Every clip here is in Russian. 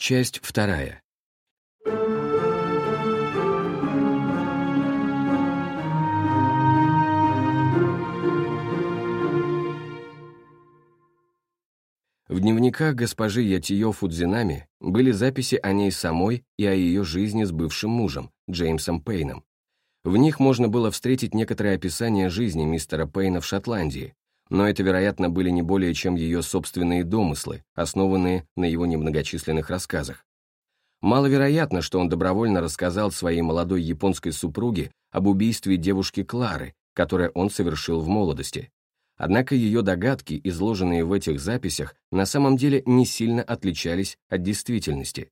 Часть вторая. В дневниках госпожи Ятиё Фудзинами были записи о ней самой и о ее жизни с бывшим мужем, Джеймсом Пейном. В них можно было встретить некоторое описание жизни мистера Пейна в Шотландии, но это, вероятно, были не более чем ее собственные домыслы, основанные на его немногочисленных рассказах. Маловероятно, что он добровольно рассказал своей молодой японской супруге об убийстве девушки Клары, которое он совершил в молодости. Однако ее догадки, изложенные в этих записях, на самом деле не сильно отличались от действительности.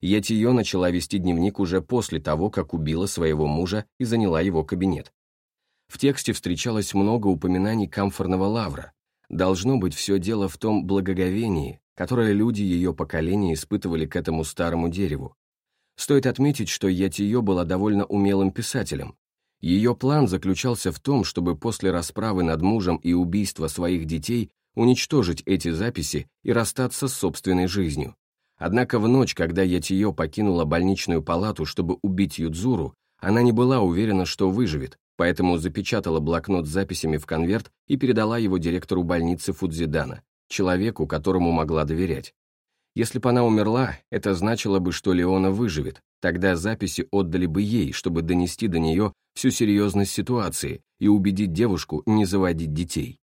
Ятиё начала вести дневник уже после того, как убила своего мужа и заняла его кабинет. В тексте встречалось много упоминаний камфорного лавра. Должно быть, все дело в том благоговении, которое люди ее поколения испытывали к этому старому дереву. Стоит отметить, что Ятиё была довольно умелым писателем. Ее план заключался в том, чтобы после расправы над мужем и убийства своих детей уничтожить эти записи и расстаться с собственной жизнью. Однако в ночь, когда Ятиё покинула больничную палату, чтобы убить Юдзуру, она не была уверена, что выживет, поэтому запечатала блокнот с записями в конверт и передала его директору больницы Фудзидана, человеку, которому могла доверять. Если бы она умерла, это значило бы, что Леона выживет, тогда записи отдали бы ей, чтобы донести до нее всю серьезность ситуации и убедить девушку не заводить детей.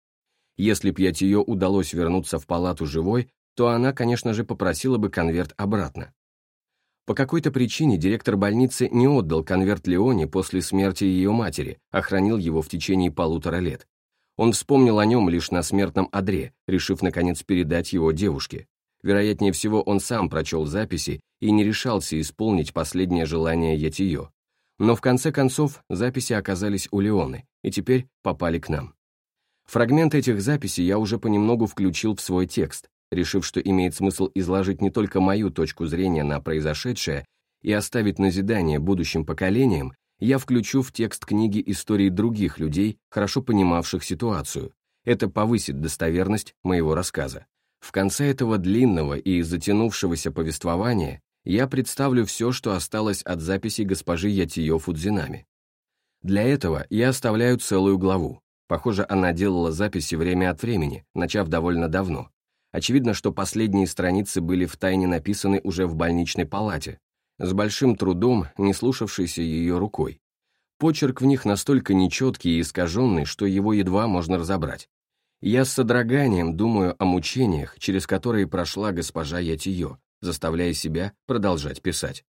Если б ее удалось вернуться в палату живой, то она, конечно же, попросила бы конверт обратно. По какой-то причине директор больницы не отдал конверт Леоне после смерти ее матери, а хранил его в течение полутора лет. Он вспомнил о нем лишь на смертном одре, решив, наконец, передать его девушке. Вероятнее всего, он сам прочел записи и не решался исполнить последнее желание Ятиё. Но в конце концов записи оказались у Леоны и теперь попали к нам. Фрагмент этих записей я уже понемногу включил в свой текст, решив, что имеет смысл изложить не только мою точку зрения на произошедшее и оставить назидание будущим поколениям, я включу в текст книги истории других людей, хорошо понимавших ситуацию. Это повысит достоверность моего рассказа. В конце этого длинного и затянувшегося повествования я представлю все, что осталось от записей госпожи Ятиё Фудзинами. Для этого я оставляю целую главу. Похоже, она делала записи время от времени, начав довольно давно. Очевидно, что последние страницы были втайне написаны уже в больничной палате, с большим трудом, не слушавшейся ее рукой. Почерк в них настолько нечеткий и искаженный, что его едва можно разобрать. Я с содроганием думаю о мучениях, через которые прошла госпожа Ятиё, заставляя себя продолжать писать.